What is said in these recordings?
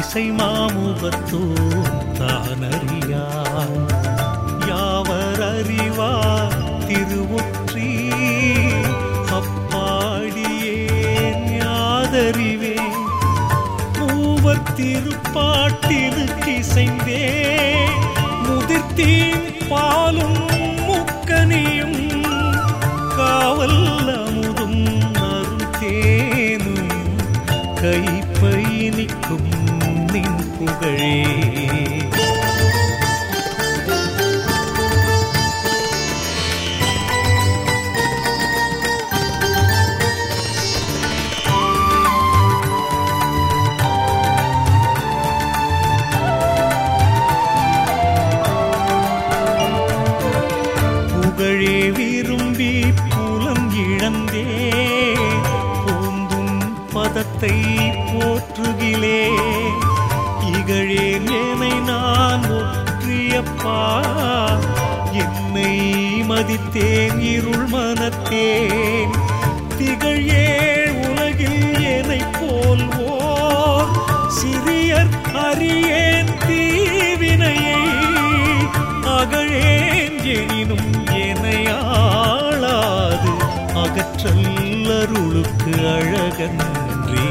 இசை மாமுகத்தோர் தானறியார். யாவர் அறிவார் திருவொற்றி அப்பாடியேன் யாதறிவே மூவர் திருப்பாட்டினுக்கு இழந்தே பூந்தும் பதத்தை போற்றுகிலே. இகழே என்னை நான் ஒற்றியப்பா என்னை மதித்தேன் இருள் மனத்தேன். திகழே உலகில் நன்றி.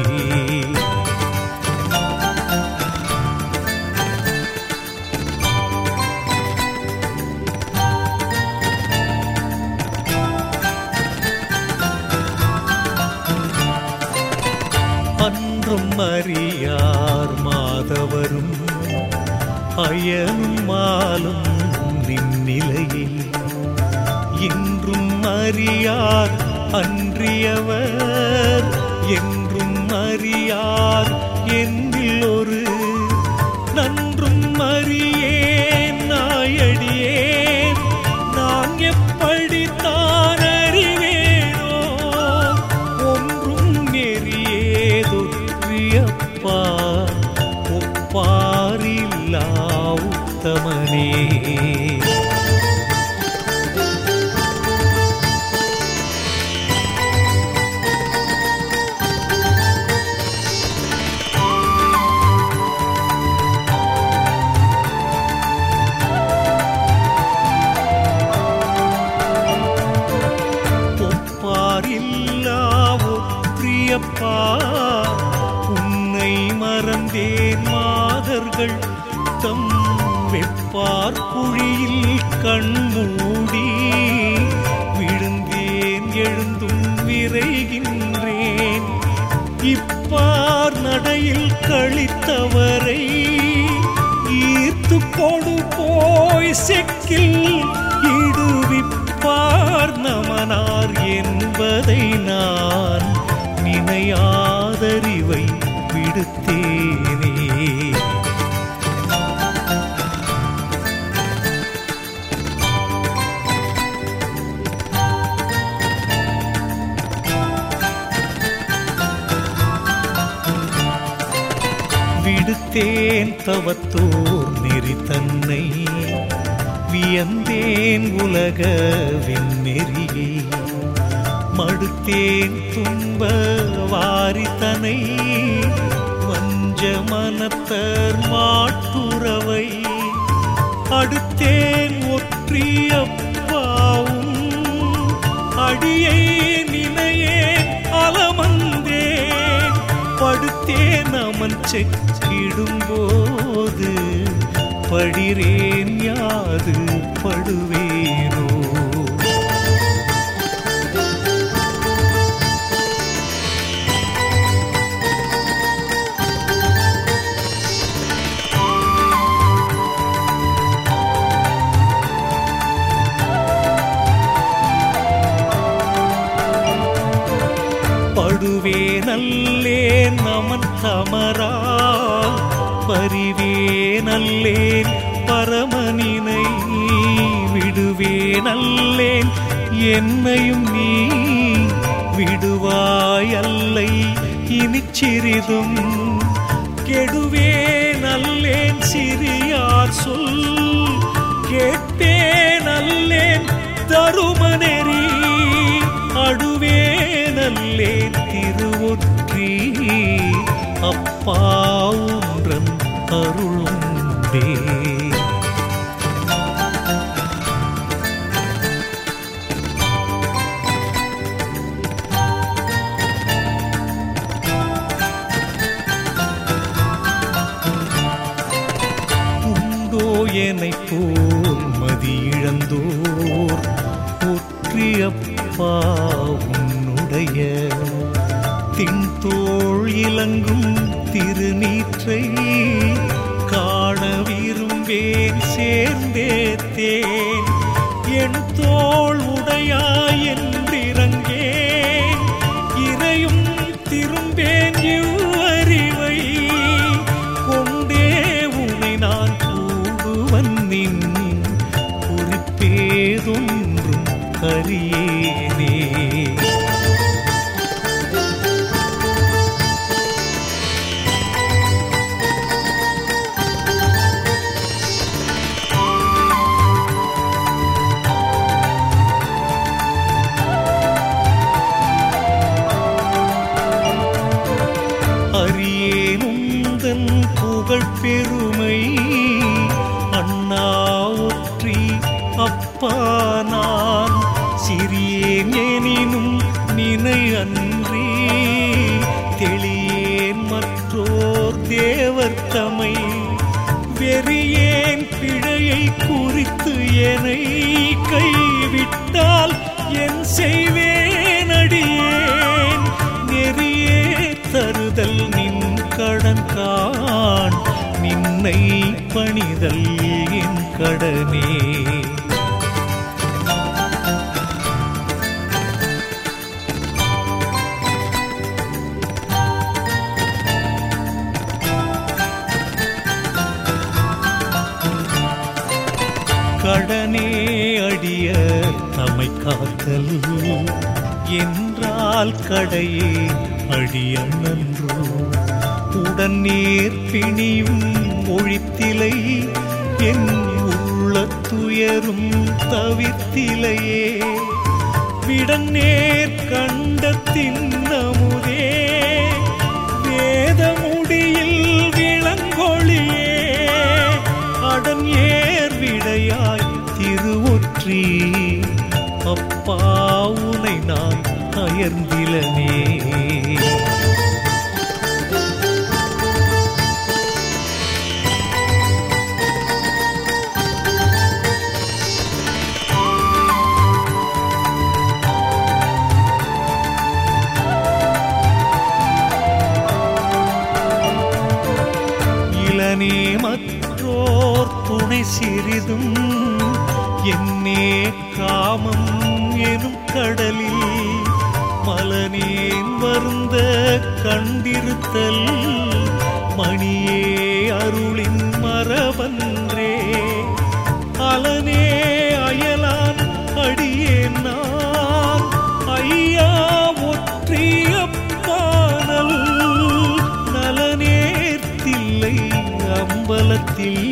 அன்றும் அறியார் மாதவரும் அயனும் மாலும் நின்னிலையில். இன்றும் அறியார் அன்றியவர் என்றும் அறியார் என்னில் ஒரு நன்றும் அறியே மாதர்கள் தம் வெப்பார் குழியில் கண்மூடி விழுந்தேன் எழுந்தும் விரைகின்றேன். இப்பார் நடையில் கழித்தவரை ஈர்த்து கொடு போய் செக்கில் இடுவிப்பார் நமனார் என்பதை நான் நினையா விடுத்தேன் தவத்தோர் நெறி தன்னை வியந்தேன் உலக விண்ணெறியை மடுத்தேன் துன்ப வாரித்தனை வஞ்ச மனத்தர் மாட்டுறவை. அடுத்தேன் ஒற்றியப்பாவும் அடியை படுத்தேன் அமன் செக்கிடும்போது படிரேன் யாது படுவேன்? படுவே நல்லேன் நமன் தமரா பரிவே நல்லேன் பரமனினை விடுவே நல்லேன் என்னையும் நீ விடுவாயல்லை. இனி சிறிதும் கெடுவே நல்லேன் சிறியார் சொல். கேட்டே நல்லேன் தருமநெறி. அடுவே நல்லே திருவொற்றி அப்பா அருளுண்டே என்னை எனைப் போல் மதியிழந்தோர் அப்பா உன்னுடைய தின்தோள் இலங்கும் திருநீற்றை காண விரும்பேன் சேர்ந்தேத்தேன் என் தோல் உடையாய் என்றிறங்கேன் குறிப்பேதொன்றும் அறியேனுந்தன் புகழ் பெருமை அண்ணா ஒற்றி அப்பா மற்றோர் தேவர்த்தமை வெறியேன் பிழையை குறித்து என்னை கைவிட்டால் என் செய்வேன் அடியேன். நெறியே தருதல் நின் கடன் காண் நின்னை பணிதல் என் கடனே. கடனே அடிய தமை காத்தல்? என்றால் கடையே அடியன்றோ உடன் நீர் பிணியும் ஒழித்திலை என் உள்ள துயரும் தவிர்த்திலையே. விடநேர் நேர் கண் உயர்ந்திலமே இளனே மற்றோர் துணை சிறிதும் என்னே காமம் எனும் கடலில் மலனேன் வருந்த கண்டிருத்தல் மணியே அருளின் மரபன்றே. அலனே அயலான் அடியே நான் ஐயா ஒற்றியப்பானல் நலனேர்த்தில்லை அம்பலத்தில்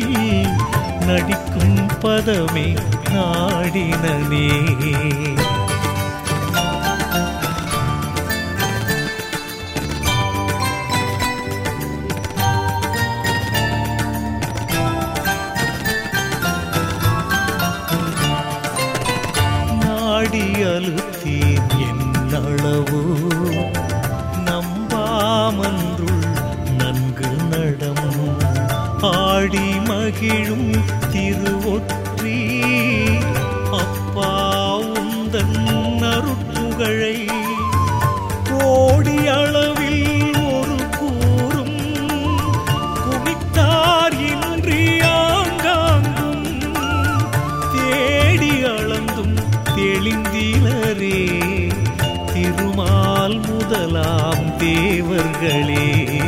நடிக்கும் பதமே நாடினனே. பாடி மகிழும் திருவொற்றி. அப்பா உந்தன் அருட்புகழை. கோடி அளவில் ஒரு கூறும். குவித்தார் இன்றி ஆங்காங்கும். தேடி அளந்தும் தெளிந்திலரே. திருமால் முதலாம் தேவர்களே.